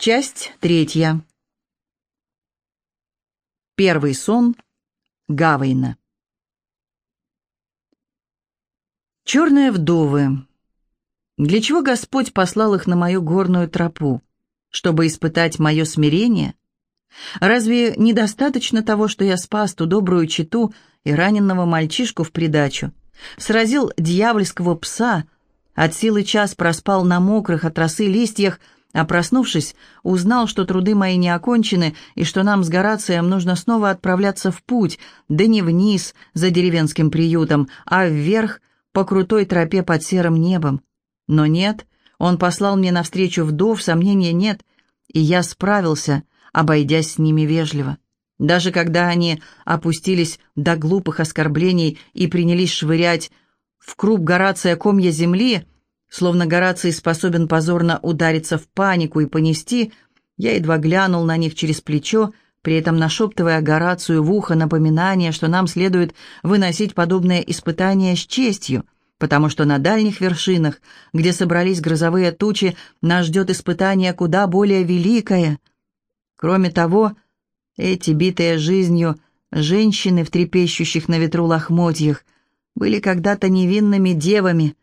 Часть третья. Первый сон Гавейна. Черные вдовы. Для чего Господь послал их на мою горную тропу? Чтобы испытать мое смирение? Разве недостаточно того, что я спас ту добрую читу и раненного мальчишку в придачу? Сразил дьявольского пса, от силы час проспал на мокрых от росы листьях, а проснувшись, узнал, что труды мои не окончены и что нам с Горацием нужно снова отправляться в путь, да не вниз, за деревенским приютом, а вверх, по крутой тропе под серым небом. Но нет, он послал мне навстречу вдов, сомнения нет, и я справился, обойдясь с ними вежливо. Даже когда они опустились до глупых оскорблений и принялись швырять в круг Горация комья земли, Словно Гораций способен позорно удариться в панику и понести, я едва глянул на них через плечо, при этом нашептывая Горацию в ухо напоминание, что нам следует выносить подобные испытания с честью, потому что на дальних вершинах, где собрались грозовые тучи, нас ждет испытание куда более великое. Кроме того, эти битые жизнью женщины в трепещущих на ветру лохмотьях были когда-то невинными девами,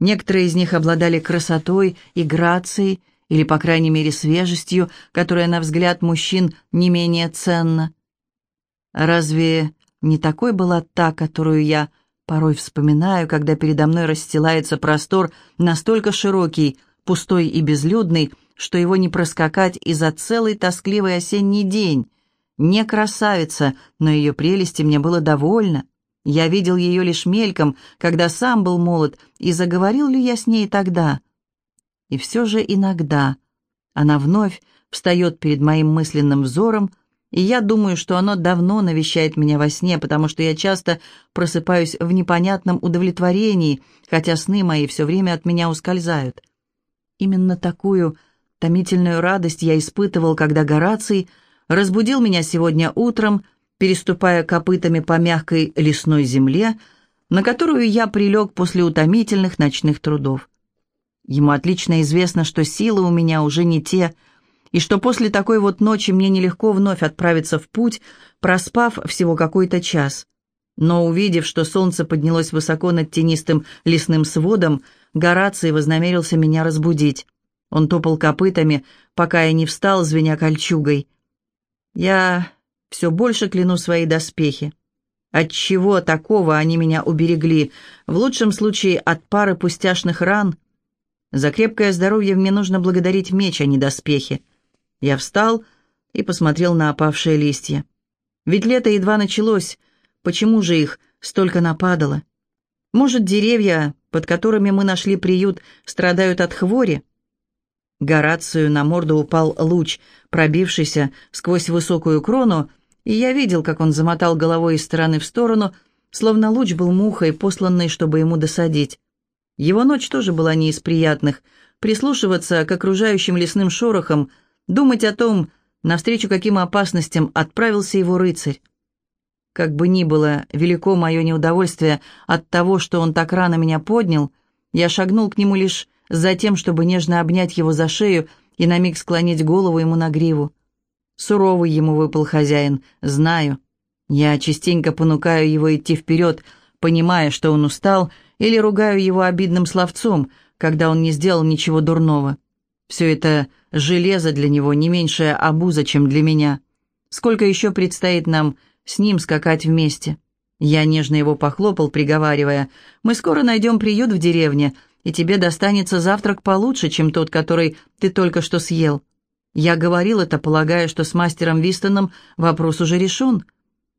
Некоторые из них обладали красотой и грацией, или, по крайней мере, свежестью, которая, на взгляд мужчин, не менее ценна. Разве не такой была та, которую я порой вспоминаю, когда передо мной расстилается простор настолько широкий, пустой и безлюдный, что его не проскакать и за целый тоскливый осенний день? Не красавица, но ее прелести мне было довольно. Я видел ее лишь мельком, когда сам был молод, и заговорил ли я с ней тогда? И все же иногда она вновь встает перед моим мысленным взором, и я думаю, что оно давно навещает меня во сне, потому что я часто просыпаюсь в непонятном удовлетворении, хотя сны мои все время от меня ускользают. Именно такую томительную радость я испытывал, когда Гораций разбудил меня сегодня утром, переступая копытами по мягкой лесной земле, на которую я прилег после утомительных ночных трудов. Ему отлично известно, что силы у меня уже не те, и что после такой вот ночи мне нелегко вновь отправиться в путь, проспав всего какой-то час. Но увидев, что солнце поднялось высоко над тенистым лесным сводом, Гораций вознамерился меня разбудить. Он топал копытами, пока я не встал, звеня кольчугой. Я все больше кляну свои доспехи. От чего такого они меня уберегли? В лучшем случае от пары пустяшных ран. За крепкое здоровье мне нужно благодарить меч, а не доспехи. Я встал и посмотрел на опавшие листья. Ведь лето едва началось. Почему же их столько нападало? Может, деревья, под которыми мы нашли приют, страдают от хвори? Горацию на морду упал луч, пробившийся сквозь высокую крону и я видел, как он замотал головой из стороны в сторону, словно луч был мухой, посланной, чтобы ему досадить. Его ночь тоже была не из приятных. Прислушиваться к окружающим лесным шорохам, думать о том, навстречу каким опасностям отправился его рыцарь. Как бы ни было велико мое неудовольствие от того, что он так рано меня поднял, я шагнул к нему лишь за тем, чтобы нежно обнять его за шею и на миг склонить голову ему на гриву. Суровый ему выпал хозяин, знаю. Я частенько понукаю его идти вперед, понимая, что он устал, или ругаю его обидным словцом, когда он не сделал ничего дурного. Все это железо для него не меньшая обуза, чем для меня. Сколько еще предстоит нам с ним скакать вместе?» Я нежно его похлопал, приговаривая, «Мы скоро найдем приют в деревне, и тебе достанется завтрак получше, чем тот, который ты только что съел. Я говорил это, полагая, что с мастером Вистоном вопрос уже решен.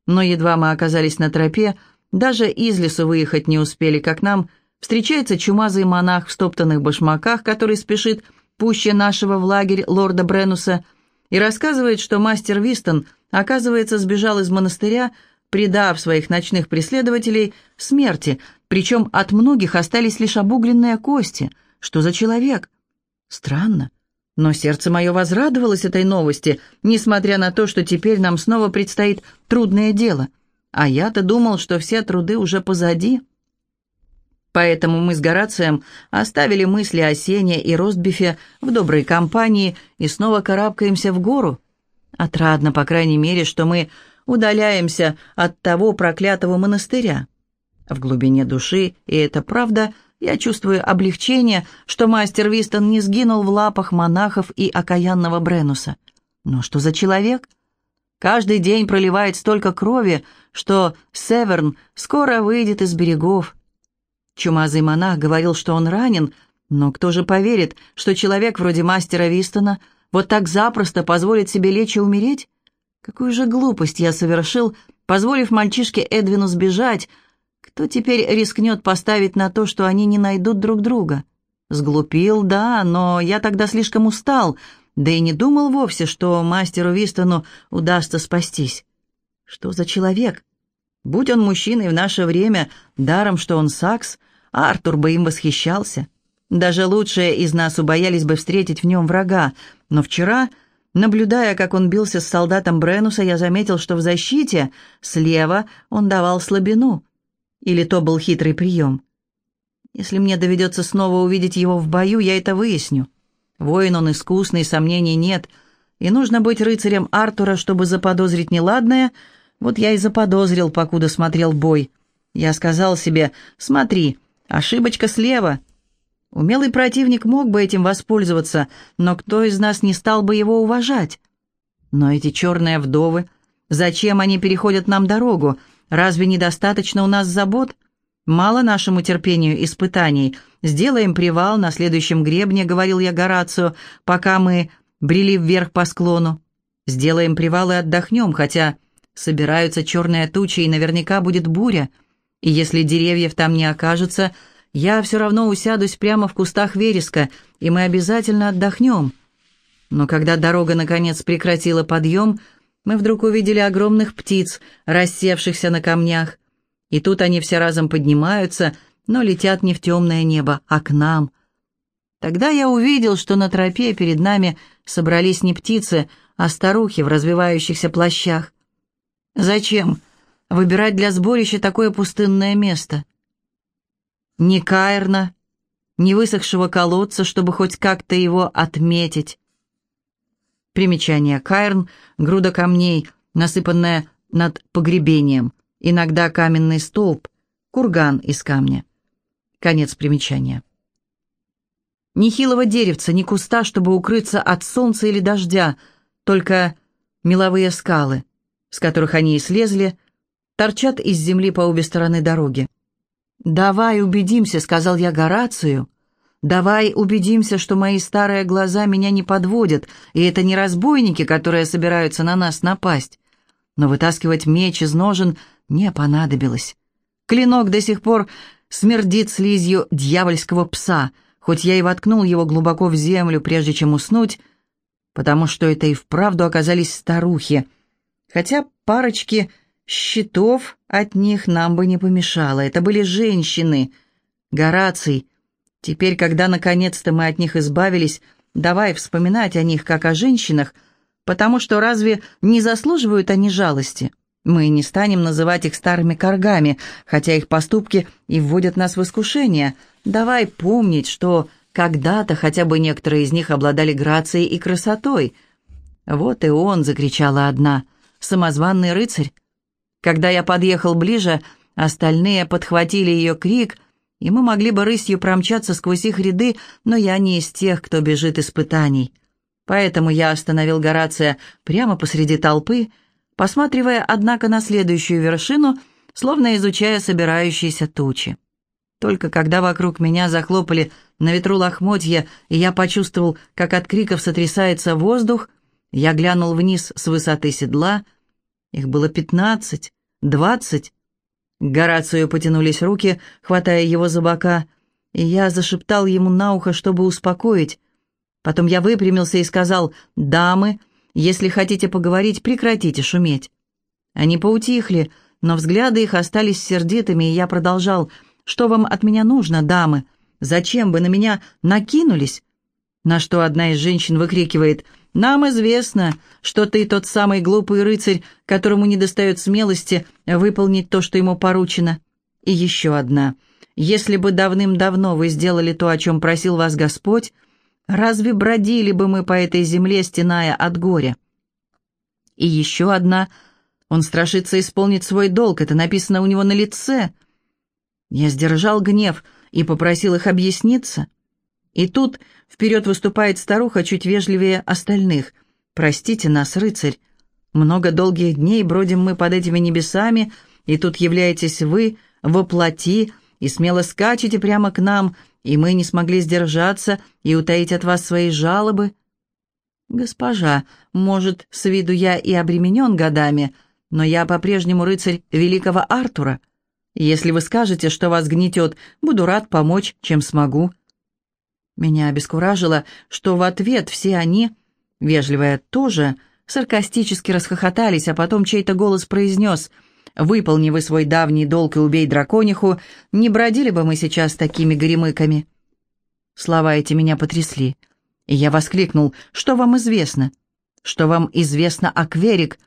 Но едва мы оказались на тропе, даже из лесу выехать не успели, как нам встречается чумазый монах в стоптанных башмаках, который спешит пуще нашего в лагерь лорда Бренуса, и рассказывает, что мастер Вистон, оказывается, сбежал из монастыря, предав своих ночных преследователей смерти, причем от многих остались лишь обугленные кости. Что за человек? Странно. Но сердце мое возрадовалось этой новости, несмотря на то, что теперь нам снова предстоит трудное дело. А я-то думал, что все труды уже позади. Поэтому мы с Горацием оставили мысли о Сене и Ростбифе в доброй компании и снова карабкаемся в гору. Отрадно, по крайней мере, что мы удаляемся от того проклятого монастыря. В глубине души, и это правда, я чувствую облегчение, что мастер Вистон не сгинул в лапах монахов и окаянного Бренуса. Но что за человек? Каждый день проливает столько крови, что Северн скоро выйдет из берегов. Чумазый монах говорил, что он ранен, но кто же поверит, что человек вроде мастера Вистона вот так запросто позволит себе лечь и умереть? Какую же глупость я совершил, позволив мальчишке Эдвину сбежать. Кто теперь рискнет поставить на то, что они не найдут друг друга? Сглупил, да, но я тогда слишком устал, да и не думал вовсе, что мастеру Вистону удастся спастись. Что за человек? Будь он мужчиной в наше время, даром, что он сакс, Артур бы им восхищался. Даже лучшие из нас убоялись бы встретить в нем врага, но вчера Наблюдая, как он бился с солдатом Бренуса, я заметил, что в защите слева он давал слабину. Или то был хитрый прием. Если мне доведется снова увидеть его в бою, я это выясню. Воин он искусный, сомнений нет. И нужно быть рыцарем Артура, чтобы заподозрить неладное. Вот я и заподозрил, покуда смотрел бой. Я сказал себе, смотри, ошибочка слева — Умелый противник мог бы этим воспользоваться, но кто из нас не стал бы его уважать? Но эти черные вдовы, зачем они переходят нам дорогу? Разве недостаточно у нас забот? Мало нашему терпению испытаний. Сделаем привал на следующем гребне, говорил я Горацию, пока мы брели вверх по склону. Сделаем привал и отдохнем, хотя собираются черные тучи, и наверняка будет буря. И если деревьев там не окажется, я все равно усядусь прямо в кустах вереска, и мы обязательно отдохнем. Но когда дорога наконец прекратила подъем, мы вдруг увидели огромных птиц, рассевшихся на камнях. И тут они все разом поднимаются, но летят не в темное небо, а к нам. Тогда я увидел, что на тропе перед нами собрались не птицы, а старухи в развивающихся плащах. Зачем выбирать для сборища такое пустынное место? ни каерна, ни высохшего колодца, чтобы хоть как-то его отметить. Примечание. Каерн — груда камней, насыпанная над погребением, иногда каменный столб, курган из камня. Конец примечания. Ни хилого деревца, ни куста, чтобы укрыться от солнца или дождя, только меловые скалы, с которых они и слезли, торчат из земли по обе стороны дороги. «Давай убедимся», — сказал я Горацию. «Давай убедимся, что мои старые глаза меня не подводят, и это не разбойники, которые собираются на нас напасть». Но вытаскивать меч из ножен не понадобилось. Клинок до сих пор смердит слизью дьявольского пса, хоть я и воткнул его глубоко в землю, прежде чем уснуть, потому что это и вправду оказались старухи, хотя парочки Щитов от них нам бы не помешало. Это были женщины. Гораций, теперь, когда наконец-то мы от них избавились, давай вспоминать о них как о женщинах, потому что разве не заслуживают они жалости? Мы не станем называть их старыми коргами, хотя их поступки и вводят нас в искушение. Давай помнить, что когда-то хотя бы некоторые из них обладали грацией и красотой. «Вот и он!» — закричала одна. «Самозванный рыцарь!» Когда я подъехал ближе, остальные подхватили ее крик, и мы могли бы рысью промчаться сквозь их ряды, но я не из тех, кто бежит испытаний. Поэтому я остановил Горация прямо посреди толпы, посматривая, однако, на следующую вершину, словно изучая собирающиеся тучи. Только когда вокруг меня захлопали на ветру лохмотья, и я почувствовал, как от криков сотрясается воздух, я глянул вниз с высоты седла — их было пятнадцать, двадцать. К Горацию потянулись руки, хватая его за бока, и я зашептал ему на ухо, чтобы успокоить. Потом я выпрямился и сказал, «Дамы, если хотите поговорить, прекратите шуметь». Они поутихли, но взгляды их остались сердитыми, и я продолжал, «Что вам от меня нужно, дамы? Зачем вы на меня накинулись?» На что одна из женщин выкрикивает, нам известно, что ты тот самый глупый рыцарь, которому недостает смелости выполнить то, что ему поручено. И еще одна. если бы давным-давно вы сделали то, о чем просил вас Господь, разве бродили бы мы по этой земле, стеная от горя? И еще одна. Он страшится исполнить свой долг, это написано у него на лице. Я сдержал гнев и попросил их объясниться. И тут вперед выступает старуха чуть вежливее остальных. «Простите нас, рыцарь. Много долгих дней бродим мы под этими небесами, и тут являетесь вы, воплоти, и смело скачете прямо к нам, и мы не смогли сдержаться и утаить от вас свои жалобы. Госпожа, может, с виду я и обременен годами, но я по-прежнему рыцарь великого Артура. Если вы скажете, что вас гнетет, буду рад помочь, чем смогу». Меня обескуражило, что в ответ все они, вежливая тоже, саркастически расхохотались, а потом чей-то голос произнес — Выполни вы свой давний долг и убей дракониху, не бродили бы мы сейчас такими горемыками». Слова эти меня потрясли, и я воскликнул, «Что вам известно? Что вам известно о Кверик?»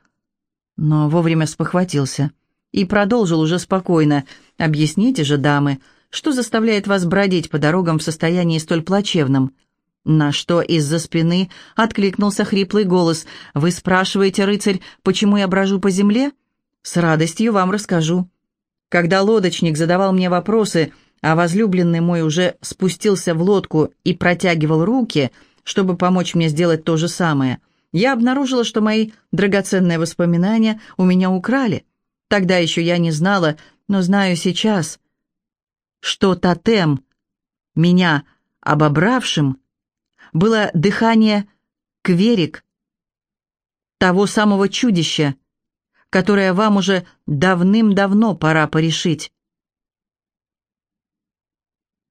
Но вовремя спохватился и продолжил уже спокойно, «Объясните же, дамы, что заставляет вас бродить по дорогам в состоянии столь плачевном?» На что из-за спины откликнулся хриплый голос. «Вы спрашиваете, рыцарь, почему я брожу по земле?» С радостью вам расскажу. Когда лодочник задавал мне вопросы, а возлюбленный мой уже спустился в лодку и протягивал руки, чтобы помочь мне сделать то же самое, я обнаружила, что мои драгоценные воспоминания у меня украли. Тогда еще я не знала, но знаю сейчас, что тотем, меня обобравшим, было дыхание кверик, того самого чудища, которое вам уже давным-давно пора порешить.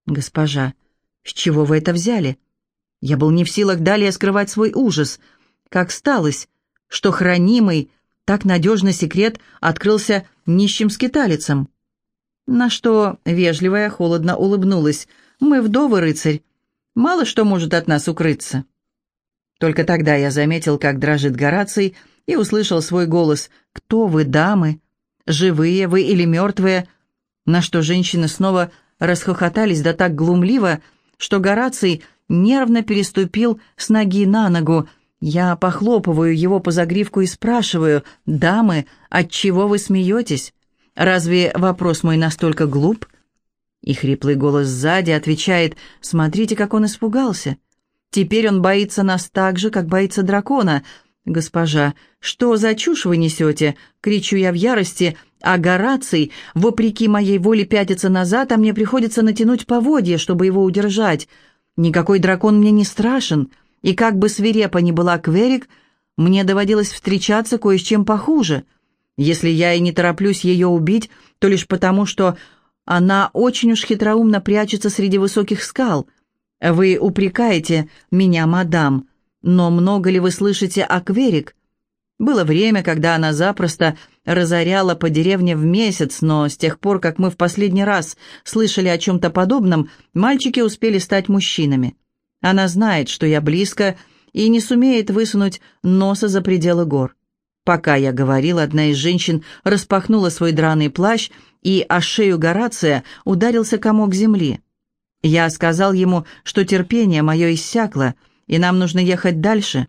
Госпожа, с чего вы это взяли? Я был не в силах далее скрывать свой ужас. Как сталось, что хранимый, так надежный секрет открылся нищим скиталицам? На что вежливая холодно улыбнулась. «Мы вдовы, рыцарь. Мало что может от нас укрыться». Только тогда я заметил, как дрожит Гораций, и услышал свой голос «Кто вы, дамы? Живые вы или мертвые?» На что женщины снова расхохотались да так глумливо, что Гораций нервно переступил с ноги на ногу. Я похлопываю его по загривку и спрашиваю «Дамы, от чего вы смеетесь? Разве вопрос мой настолько глуп?» И хриплый голос сзади отвечает «Смотрите, как он испугался». Теперь он боится нас так же, как боится дракона. «Госпожа, что за чушь вы несете?» — кричу я в ярости, а Гораций, вопреки моей воле, пятится назад, а мне приходится натянуть поводья, чтобы его удержать. Никакой дракон мне не страшен, и как бы свирепо ни была Кверик, мне доводилось встречаться кое с чем похуже. Если я и не тороплюсь ее убить, то лишь потому, что она очень уж хитроумно прячется среди высоких скал. Вы упрекаете меня, мадам, — но много ли вы слышите о Кверик? Было время, когда она запросто разоряла по деревне в месяц, но с тех пор, как мы в последний раз слышали о чем-то подобном, мальчики успели стать мужчинами. Она знает, что я близко, и не сумеет высунуть носа за пределы гор. Пока я говорил, одна из женщин распахнула свой драный плащ, и о шею Горация ударился комок земли. Я сказал ему, что терпение мое иссякло — и нам нужно ехать дальше.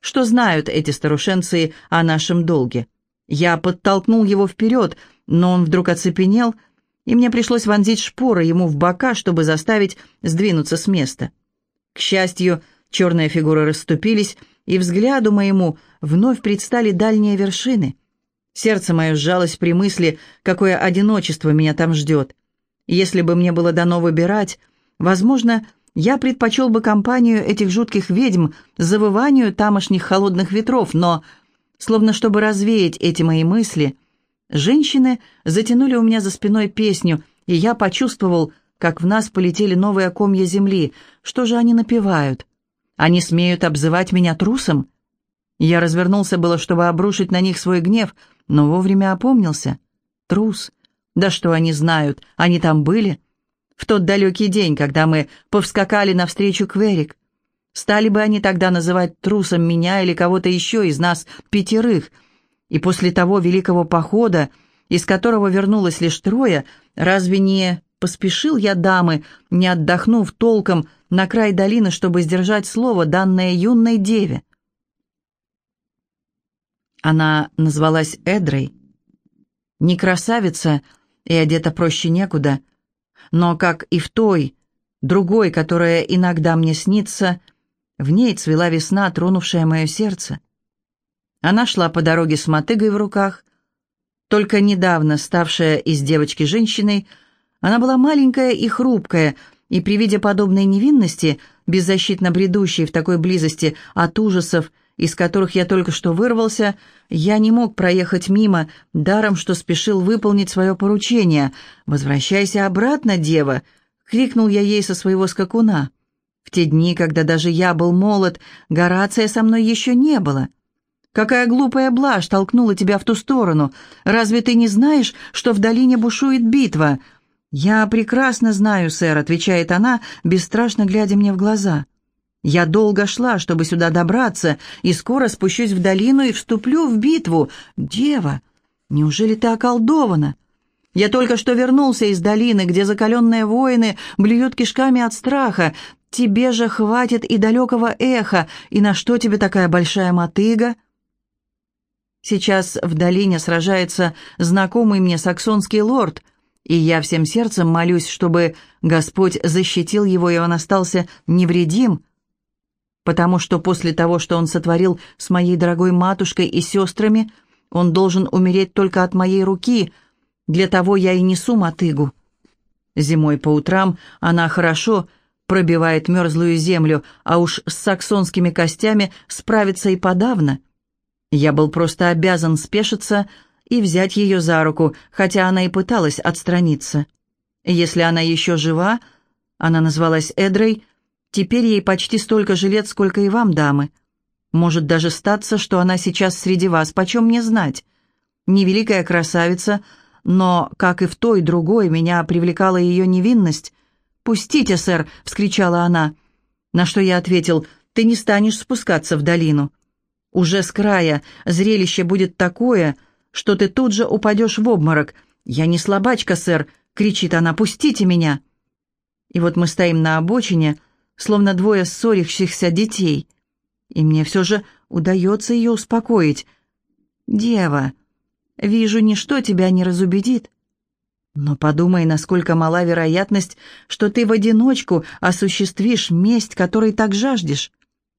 Что знают эти старушенцы о нашем долге? Я подтолкнул его вперед, но он вдруг оцепенел, и мне пришлось вонзить шпоры ему в бока, чтобы заставить сдвинуться с места. К счастью, черные фигуры расступились, и взгляду моему вновь предстали дальние вершины. Сердце мое сжалось при мысли, какое одиночество меня там ждет. Если бы мне было дано выбирать, возможно, я предпочел бы компанию этих жутких ведьм завыванию тамошних холодных ветров, но, словно чтобы развеять эти мои мысли, женщины затянули у меня за спиной песню, и я почувствовал, как в нас полетели новые комья земли. Что же они напевают? Они смеют обзывать меня трусом? Я развернулся было, чтобы обрушить на них свой гнев, но вовремя опомнился. Трус. Да что они знают? Они там были? в тот далекий день, когда мы повскакали навстречу Кверик. Стали бы они тогда называть трусом меня или кого-то еще из нас пятерых. И после того великого похода, из которого вернулось лишь трое, разве не поспешил я, дамы, не отдохнув толком, на край долины, чтобы сдержать слово, данное юной деве. Она назвалась Эдрой. Не красавица и одета проще некуда, но, как и в той, другой, которая иногда мне снится, в ней цвела весна, тронувшая мое сердце. Она шла по дороге с мотыгой в руках, только недавно ставшая из девочки женщиной, она была маленькая и хрупкая, и при виде подобной невинности, беззащитно бредущей в такой близости от ужасов, из которых я только что вырвался, я не мог проехать мимо, даром что спешил выполнить свое поручение. «Возвращайся обратно, дева!» — крикнул я ей со своего скакуна. В те дни, когда даже я был молод, Горация со мной еще не было. Какая глупая блажь толкнула тебя в ту сторону? Разве ты не знаешь, что в долине бушует битва?» «Я прекрасно знаю, сэр», — отвечает она, бесстрашно глядя мне в глаза. «Я долго шла, чтобы сюда добраться, и скоро спущусь в долину и вступлю в битву. Дева, неужели ты околдована? Я только что вернулся из долины, где закаленные воины блюют кишками от страха. Тебе же хватит и далекого эха, и на что тебе такая большая мотыга?» Сейчас в долине сражается знакомый мне саксонский лорд, и я всем сердцем молюсь, чтобы Господь защитил его, и он остался невредим, потому что после того, что он сотворил с моей дорогой матушкой и сестрами, он должен умереть только от моей руки, для того я и несу мотыгу. Зимой по утрам она хорошо пробивает мерзлую землю, а уж с саксонскими костями справится и подавно. Я был просто обязан спешиться, — и взять ее за руку, хотя она и пыталась отстраниться. Если она еще жива, она назвалась Эдрой, теперь ей почти столько же лет, сколько и вам, дамы. Может даже статься, что она сейчас среди вас, почем мне знать. Невеликая красавица, но, как и в той другой, меня привлекала ее невинность. «Пустите, сэр!» — вскричала она. На что я ответил, «Ты не станешь спускаться в долину. Уже с края зрелище будет такое, — что ты тут же упадешь в обморок. «Я не слабачка, сэр!» — кричит она. «Пустите меня!» И вот мы стоим на обочине, словно двое ссорящихся детей. И мне все же удается ее успокоить. «Дева, вижу, ничто тебя не разубедит. Но подумай, насколько мала вероятность, что ты в одиночку осуществишь месть, которой так жаждешь.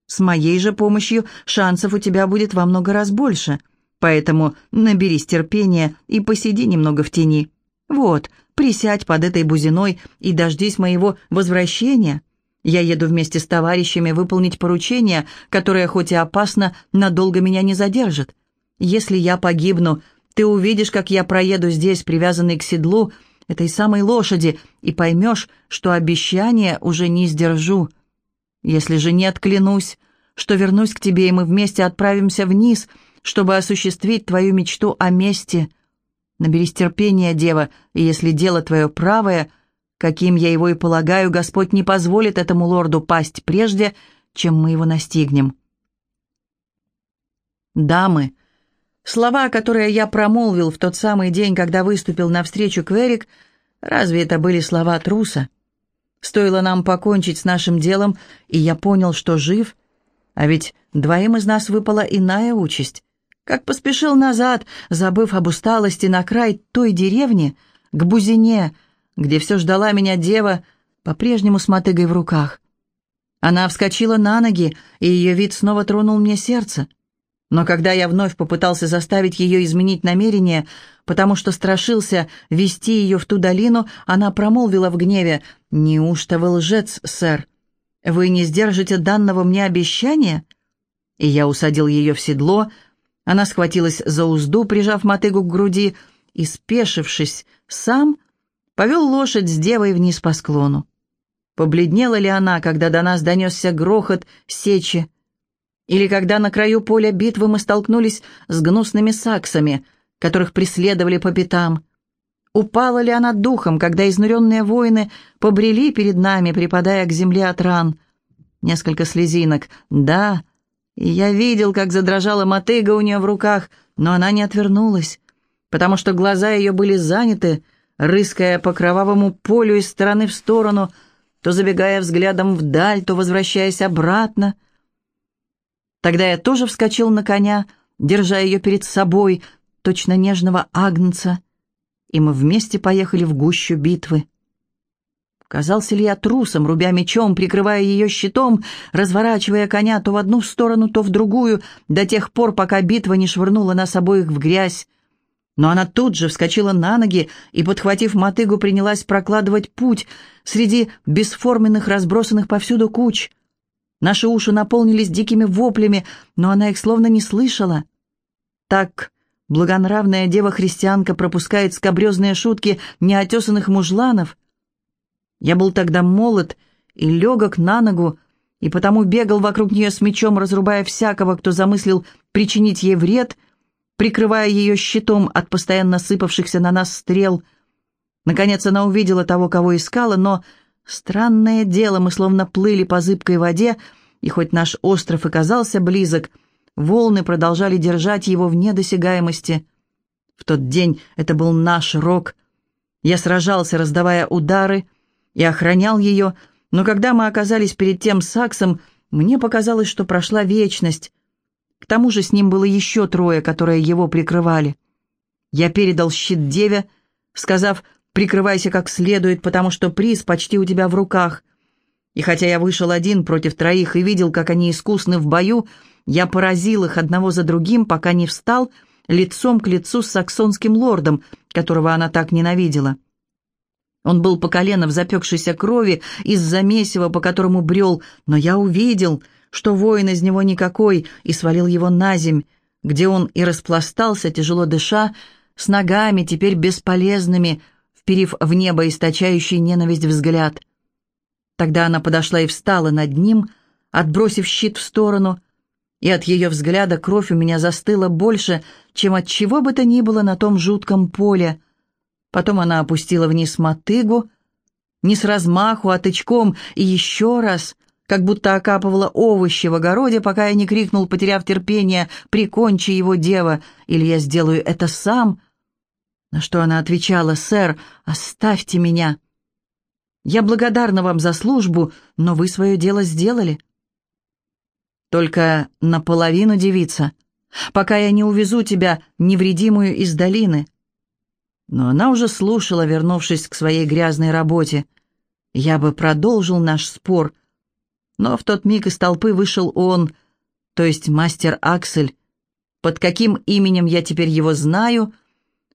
С моей же помощью шансов у тебя будет во много раз больше». Поэтому наберись терпения и посиди немного в тени. Вот, присядь под этой бузиной и дождись моего возвращения. Я еду вместе с товарищами выполнить поручение, которое, хоть и опасно, надолго меня не задержит. Если я погибну, ты увидишь, как я проеду здесь, привязанный к седлу этой самой лошади, и поймешь, что обещание уже не сдержу. Если же не отклянусь, что вернусь к тебе, и мы вместе отправимся вниз — чтобы осуществить твою мечту о мести. Наберись терпения, дева, и если дело твое правое, каким я его и полагаю, Господь не позволит этому лорду пасть прежде, чем мы его настигнем. Дамы, слова, которые я промолвил в тот самый день, когда выступил навстречу Кверик, разве это были слова труса? Стоило нам покончить с нашим делом, и я понял, что жив, а ведь двоим из нас выпала иная участь как поспешил назад, забыв об усталости на край той деревни, к Бузине, где все ждала меня дева, по-прежнему с мотыгой в руках. Она вскочила на ноги, и ее вид снова тронул мне сердце. Но когда я вновь попытался заставить ее изменить намерение, потому что страшился вести ее в ту долину, она промолвила в гневе, «Неужто вы лжец, сэр? Вы не сдержите данного мне обещания?» И я усадил ее в седло, она схватилась за узду, прижав мотыгу к груди, и, спешившись, сам повел лошадь с девой вниз по склону. Побледнела ли она, когда до нас донесся грохот сечи, или когда на краю поля битвы мы столкнулись с гнусными саксами, которых преследовали по пятам? Упала ли она духом, когда изнуренные воины побрели перед нами, припадая к земле от ран? Несколько слезинок. Да, и я видел, как задрожала мотыга у нее в руках, но она не отвернулась, потому что глаза ее были заняты рыская по кровавому полю из стороны в сторону, то забегая взглядом вдаль, то возвращаясь обратно. Тогда я тоже вскочил на коня, держа ее перед собой, точно нежного агнца, и мы вместе поехали в гущу битвы. Казался ли я трусом, рубя мечом, прикрывая ее щитом, разворачивая коня то в одну сторону, то в другую, до тех пор, пока битва не швырнула нас обоих в грязь. Но она тут же вскочила на ноги и, подхватив мотыгу, принялась прокладывать путь среди бесформенных, разбросанных повсюду куч. Наши уши наполнились дикими воплями, но она их словно не слышала. Так благонравная дева-христианка пропускает скобрезные шутки неотесанных мужланов. Я был тогда молод и легок на ногу, и потому бегал вокруг нее с мечом, разрубая всякого, кто замыслил причинить ей вред, прикрывая ее щитом от постоянно сыпавшихся на нас стрел. Наконец она увидела того, кого искала, но, странное дело, мы словно плыли по зыбкой воде, и хоть наш остров и казался близок, волны продолжали держать его в недосягаемости. В тот день это был наш рок. Я сражался, раздавая удары, — и охранял ее, но когда мы оказались перед тем саксом, мне показалось, что прошла вечность. К тому же с ним было еще трое, которые его прикрывали. Я передал щит деве, сказав «прикрывайся как следует, потому что приз почти у тебя в руках». И хотя я вышел один против троих и видел, как они искусны в бою, я поразил их одного за другим, пока не встал лицом к лицу с саксонским лордом, которого она так ненавидела. Он был по колено в запекшейся крови из-за месива, по которому брел, но я увидел, что воин из него никакой, и свалил его на земь, где он и распластался, тяжело дыша, с ногами, теперь бесполезными, вперив в небо источающий ненависть взгляд. Тогда она подошла и встала над ним, отбросив щит в сторону, и от ее взгляда кровь у меня застыла больше, чем от чего бы то ни было на том жутком поле — Потом она опустила вниз мотыгу, не с размаху, а тычком, и еще раз, как будто окапывала овощи в огороде, пока я не крикнул, потеряв терпение, «Прикончи его, дева, или я сделаю это сам!» На что она отвечала, «Сэр, оставьте меня!» «Я благодарна вам за службу, но вы свое дело сделали». «Только наполовину, девица, пока я не увезу тебя невредимую из долины». Но она уже слушала, вернувшись к своей грязной работе. Я бы продолжил наш спор, но в тот миг из толпы вышел он, то есть мастер Аксель. Под каким именем я теперь его знаю?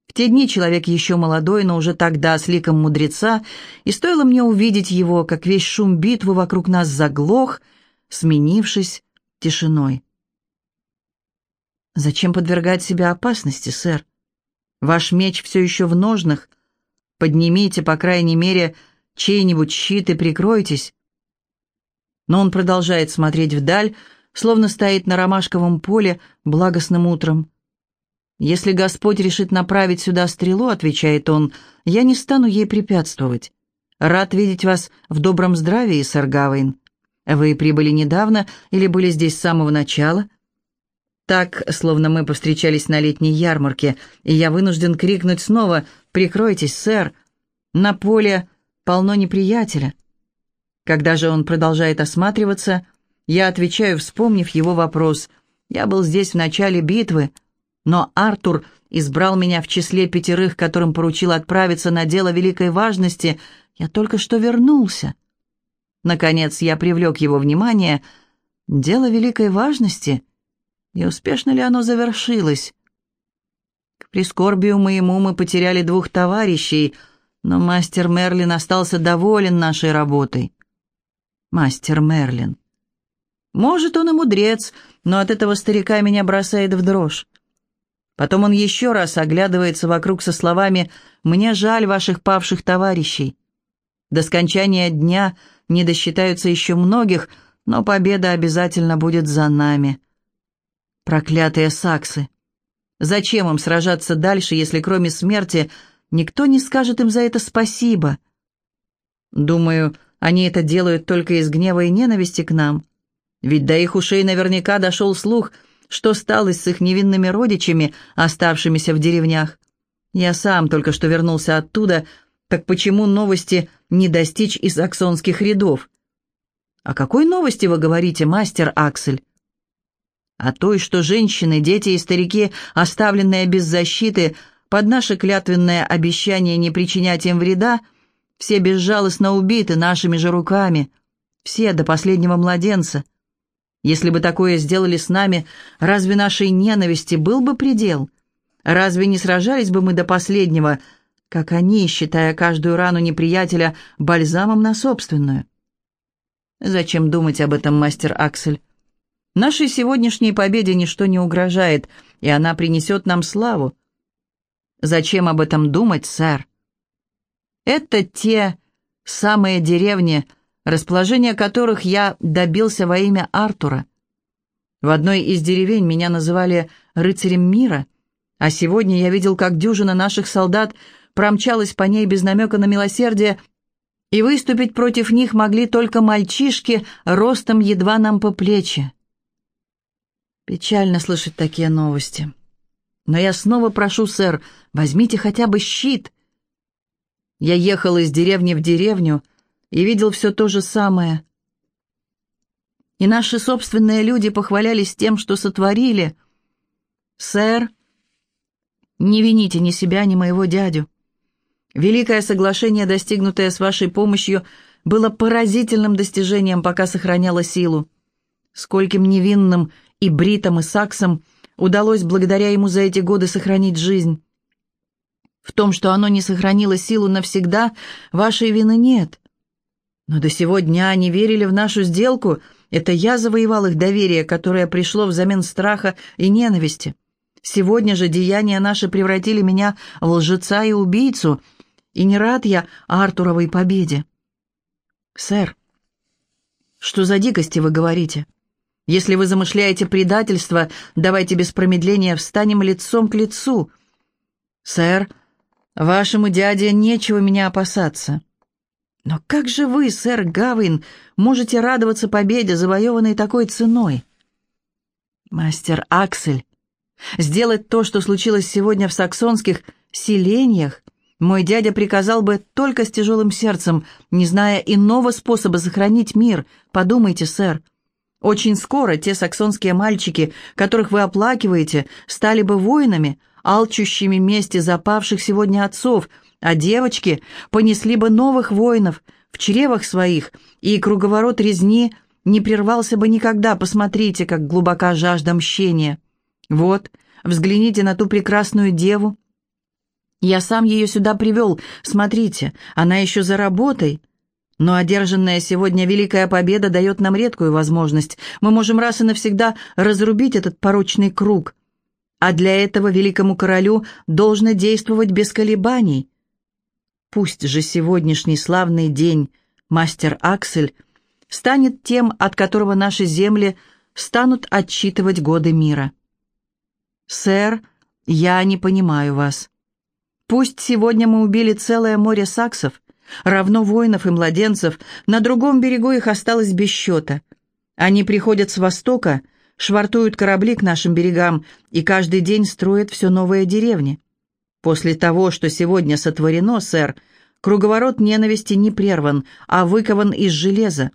В те дни человек еще молодой, но уже тогда с ликом мудреца, и стоило мне увидеть его, как весь шум битвы вокруг нас заглох, сменившись тишиной. «Зачем подвергать себя опасности, сэр?» Ваш меч все еще в ножнах. Поднимите, по крайней мере, чей-нибудь щит и прикройтесь. Но он продолжает смотреть вдаль, словно стоит на ромашковом поле благостным утром. «Если Господь решит направить сюда стрелу, — отвечает он, — я не стану ей препятствовать. Рад видеть вас в добром здравии, сэр Гавейн. Вы прибыли недавно или были здесь с самого начала?» Так, словно мы повстречались на летней ярмарке, и я вынужден крикнуть снова «Прикройтесь, сэр!» На поле полно неприятеля. Когда же он продолжает осматриваться, я отвечаю, вспомнив его вопрос. Я был здесь в начале битвы, но Артур избрал меня в числе пятерых, которым поручил отправиться на дело великой важности. Я только что вернулся. Наконец я привлек его внимание. «Дело великой важности?» И успешно ли оно завершилось? К прискорбию моему мы потеряли двух товарищей, но мастер Мерлин остался доволен нашей работой. Мастер Мерлин. Может, он и мудрец, но от этого старика меня бросает в дрожь. Потом он еще раз оглядывается вокруг со словами «Мне жаль ваших павших товарищей». До скончания дня не досчитаются еще многих, но победа обязательно будет за нами. Проклятые саксы! Зачем им сражаться дальше, если кроме смерти никто не скажет им за это спасибо? Думаю, они это делают только из гнева и ненависти к нам. Ведь до их ушей наверняка дошел слух, что стало с их невинными родичами, оставшимися в деревнях. Я сам только что вернулся оттуда, так почему новости не достичь из саксонских рядов? О какой новости вы говорите, мастер Аксель? О той, что женщины, дети и старики, оставленные без защиты, под наше клятвенное обещание не причинять им вреда, все безжалостно убиты нашими же руками, все до последнего младенца. Если бы такое сделали с нами, разве нашей ненависти был бы предел? Разве не сражались бы мы до последнего, как они, считая каждую рану неприятеля бальзамом на собственную. Зачем думать об этом, мастер Аксель? Нашей сегодняшней победе ничто не угрожает, и она принесет нам славу. Зачем об этом думать, сэр? Это те самые деревни, расположение которых я добился во имя Артура. В одной из деревень меня называли «рыцарем мира», а сегодня я видел, как дюжина наших солдат промчалась по ней без намека на милосердие, и выступить против них могли только мальчишки ростом едва нам по плечи. Печально слышать такие новости. Но я снова прошу, сэр, возьмите хотя бы щит. Я ехал из деревни в деревню и видел все то же самое. И наши собственные люди похвалялись тем, что сотворили. Сэр, не вините ни себя, ни моего дядю. Великое соглашение, достигнутое с вашей помощью, было поразительным достижением, пока сохраняло силу. Скольким невинным и бритам, и саксам удалось благодаря ему за эти годы сохранить жизнь. В том, что оно не сохранило силу навсегда, вашей вины нет. Но до сего дня они верили в нашу сделку. Это я завоевал их доверие, которое пришло взамен страха и ненависти. Сегодня же деяния наши превратили меня в лжеца и убийцу — и не рад я Артуровой победе. Сэр, что за дикости вы говорите? Если вы замышляете предательство, давайте без промедления встанем лицом к лицу. Сэр, вашему дяде нечего меня опасаться. Но как же вы, сэр Гавин, можете радоваться победе, завоеванной такой ценой? Мастер Аксель, сделать то, что случилось сегодня в саксонских селениях, мой дядя приказал бы только с тяжелым сердцем, не зная иного способа сохранить мир. Подумайте, сэр. Очень скоро те саксонские мальчики, которых вы оплакиваете, стали бы воинами, алчущими мести запавших сегодня отцов, а девочки понесли бы новых воинов в чревах своих, и круговорот резни не прервался бы никогда. Посмотрите, как глубока жажда мщения. Вот, взгляните на ту прекрасную деву, я сам ее сюда привел. Смотрите, она еще за работой. Но одержанная сегодня Великая Победа дает нам редкую возможность. Мы можем раз и навсегда разрубить этот порочный круг. А для этого великому королю должно действовать без колебаний. Пусть же сегодняшний славный день, мастер Аксель, станет тем, от которого наши земли станут отчитывать годы мира. Сэр, я не понимаю вас. Пусть сегодня мы убили целое море саксов, равно воинов и младенцев, на другом берегу их осталось без счета. Они приходят с востока, швартуют корабли к нашим берегам и каждый день строят все новые деревни. После того, что сегодня сотворено, сэр, круговорот ненависти не прерван, а выкован из железа.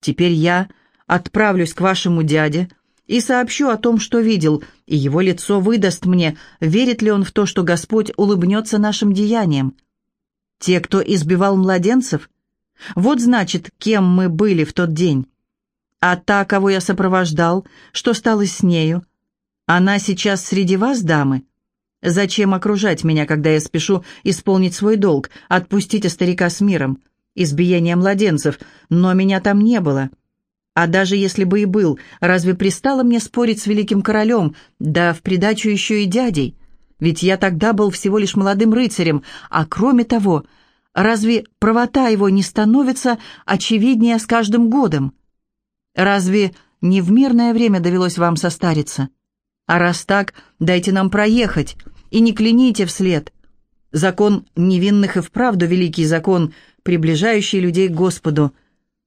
Теперь я отправлюсь к вашему дяде, и сообщу о том, что видел, и его лицо выдаст мне, верит ли он в то, что Господь улыбнется нашим деяниям. Те, кто избивал младенцев? Вот значит, кем мы были в тот день. А та, кого я сопровождал, что стало с нею? Она сейчас среди вас, дамы? Зачем окружать меня, когда я спешу исполнить свой долг, отпустите старика с миром? Избиение младенцев, но меня там не было. А даже если бы и был, разве пристало мне спорить с великим королем, да в придачу еще и дядей? Ведь я тогда был всего лишь молодым рыцарем, а кроме того, разве правота его не становится очевиднее с каждым годом? Разве не в мирное время довелось вам состариться? А раз так, дайте нам проехать, и не кляните вслед. Закон невинных и вправду великий закон, приближающий людей к Господу.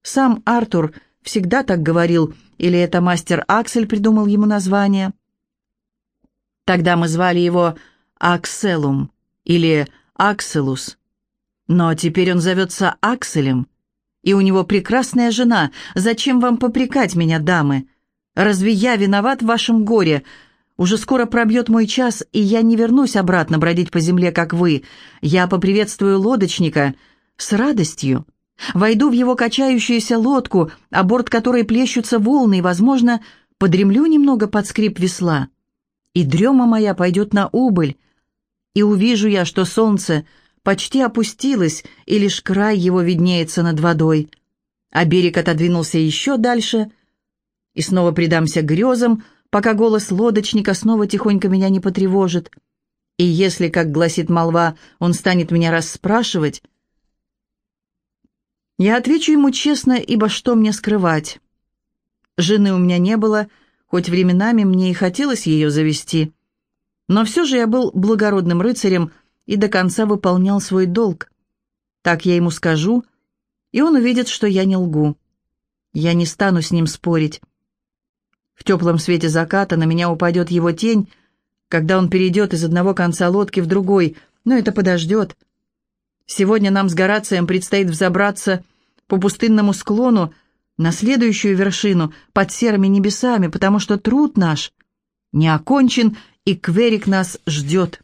Сам Артур – всегда так говорил, или это мастер Аксель придумал ему название? Тогда мы звали его Акселум. или Акселус. Но теперь он зовется Акселем, и у него прекрасная жена. Зачем вам попрекать меня, дамы? Разве я виноват в вашем горе? Уже скоро пробьет мой час, и я не вернусь обратно бродить по земле, как вы. Я поприветствую лодочника с радостью. Войду в его качающуюся лодку, о борт которой плещутся волны, и, возможно, подремлю немного под скрип весла. И дрема моя пойдет на убыль, и увижу я, что солнце почти опустилось, и лишь край его виднеется над водой. А берег отодвинулся еще дальше, и снова предамся грезам, пока голос лодочника снова тихонько меня не потревожит. И если, как гласит молва, он станет меня расспрашивать, я отвечу ему честно, ибо что мне скрывать? Жены у меня не было, хоть временами мне и хотелось ее завести. Но все же я был благородным рыцарем и до конца выполнял свой долг. Так я ему скажу, и он увидит, что я не лгу. Я не стану с ним спорить. В теплом свете заката на меня упадет его тень, когда он перейдет из одного конца лодки в другой, но это подождет. Сегодня нам с Горацием предстоит взобраться по пустынному склону на следующую вершину под серыми небесами, потому что труд наш не окончен, и Кверик нас ждет.